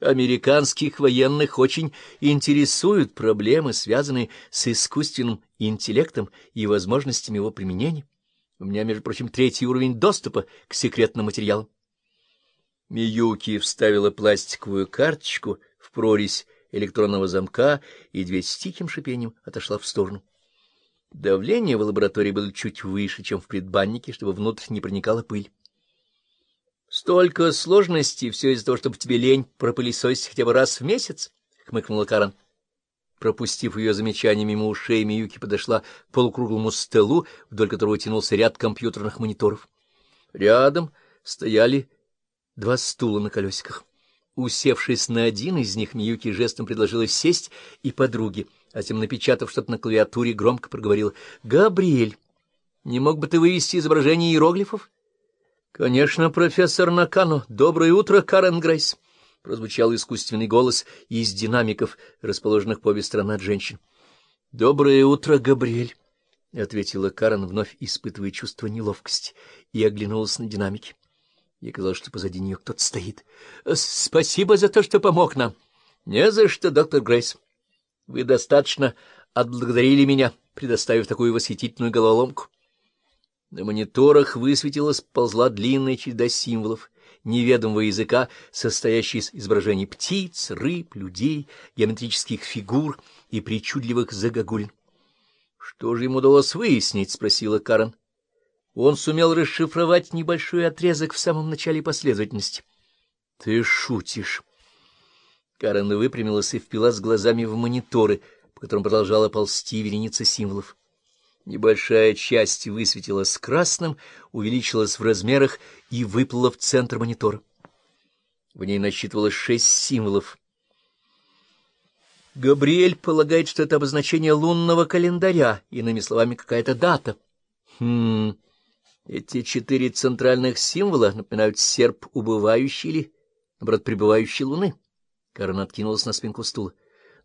Американских военных очень интересуют проблемы, связанные с искусственным интеллектом и возможностями его применения. У меня, между прочим, третий уровень доступа к секретным материалам. Миюки вставила пластиковую карточку в прорезь электронного замка и дверь с тихим шипением отошла в сторону. Давление в лаборатории было чуть выше, чем в предбаннике, чтобы внутрь не проникала пыль. — Столько сложностей, все из-за того, чтобы тебе лень пропылесосить хотя бы раз в месяц? — хмыкнула Карен. Пропустив ее замечание мимо ушей, Миюки подошла к полукруглому столу, вдоль которого тянулся ряд компьютерных мониторов. Рядом стояли два стула на колесиках. Усевшись на один из них, Миюки жестом предложила сесть и подруге, а тем, напечатав что-то на клавиатуре, громко проговорила. — Габриэль, не мог бы ты вывести изображение иероглифов? — Конечно, профессор Накану. Доброе утро, Карен Грейс. Прозвучал искусственный голос из динамиков, расположенных по обе стороны от женщин. — Доброе утро, Габриэль, — ответила Карен, вновь испытывая чувство неловкости, и оглянулась на динамики. Ей казалось, что позади нее кто-то стоит. — Спасибо за то, что помог нам. — Не за что, доктор Грейс. Вы достаточно отблагодарили меня, предоставив такую восхитительную головоломку. На мониторах высветилась, ползла длинная череда символов неведомого языка, состоящий из изображений птиц, рыб, людей, геометрических фигур и причудливых загогулин. — Что же ему удалось выяснить? — спросила Карен. Он сумел расшифровать небольшой отрезок в самом начале последовательности. — Ты шутишь. Карен выпрямилась и впилась глазами в мониторы, по которым продолжала ползти вереница символов. Небольшая часть высветилась красным, увеличилась в размерах и выплыла в центр монитора. В ней насчитывалось шесть символов. Габриэль полагает, что это обозначение лунного календаря, иными словами, какая-то дата. Хм... Эти четыре центральных символа напоминают серп убывающей или, наоборот, прибывающей луны. Карен откинулась на спинку стула.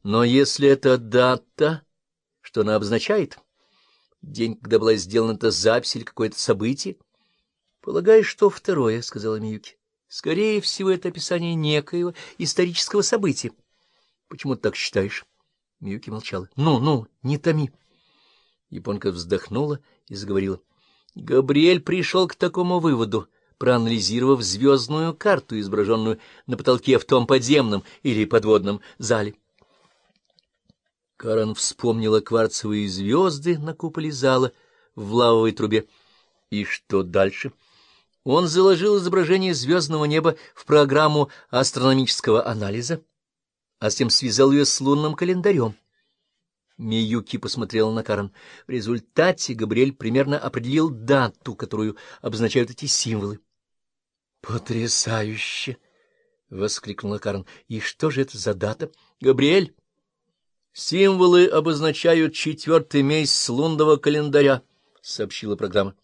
Но если это дата, что она обозначает? День, когда была сделана эта запись или какое-то событие? — Полагаю, что второе, — сказала Миюки. — Скорее всего, это описание некоего исторического события. — Почему ты так считаешь? Миюки молчала. — Ну, ну, не томи. Японка вздохнула и заговорила. — Габриэль пришел к такому выводу, проанализировав звездную карту, изображенную на потолке в том подземном или подводном зале. Карен вспомнила кварцевые звезды на куполе зала в лавовой трубе. И что дальше? Он заложил изображение звездного неба в программу астрономического анализа, а с тем связал ее с лунным календарем. Миюки посмотрела на Карен. В результате Габриэль примерно определил дату, которую обозначают эти символы. — Потрясающе! — воскликнула Карен. — И что же это за дата? — Габриэль! Символы обозначают четвертый месяц лунного календаря, — сообщила программа.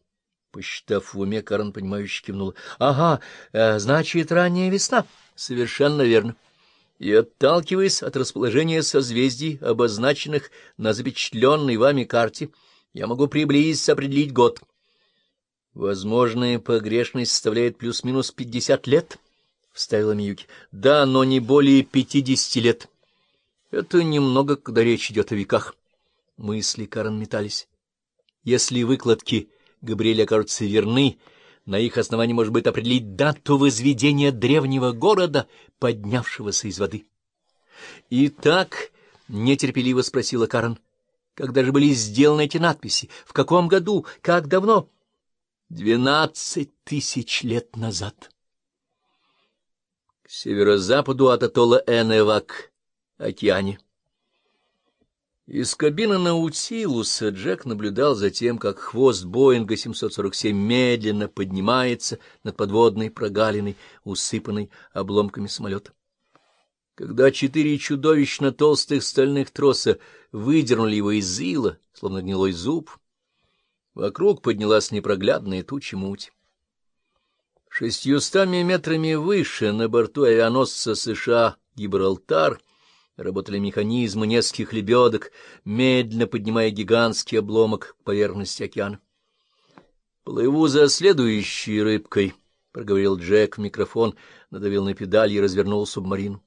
Посчитав в уме, Карен, понимающе кивнула. — Ага, э, значит, ранняя весна. — Совершенно верно. — и, отталкиваясь от расположения созвездий, обозначенных на запечатленной вами карте, я могу приблизиться определить год. Возможная погрешность составляет плюс-минус пятьдесят лет, — вставила Миюки. — Да, но не более пятидесяти лет. Это немного, когда речь идет о веках. Мысли Карен метались. Если выкладки Габриэля окажутся верны, на их основании может быть определить дату возведения древнего города, поднявшегося из воды. — Итак, — нетерпеливо спросила Карен, — когда же были сделаны эти надписи? В каком году? Как давно? — Двенадцать тысяч лет назад. К северо-западу от атолла Эневак, океане. Из кабины Наутилуса Джек наблюдал за тем, как хвост Боинга 747 медленно поднимается над подводной прогалиной, усыпанной обломками самолета. Когда четыре чудовищно толстых стальных троса выдернули его из ила, словно гнилой зуб, вокруг поднялась непроглядная туча муть. Шестьюстами метрами выше на борту авианосца США «Гибралтар» Работали механизмы нескольких лебедок, медленно поднимая гигантский обломок к поверхности океана. — Плыву за следующей рыбкой, — проговорил Джек в микрофон, надавил на педаль и развернул субмарину.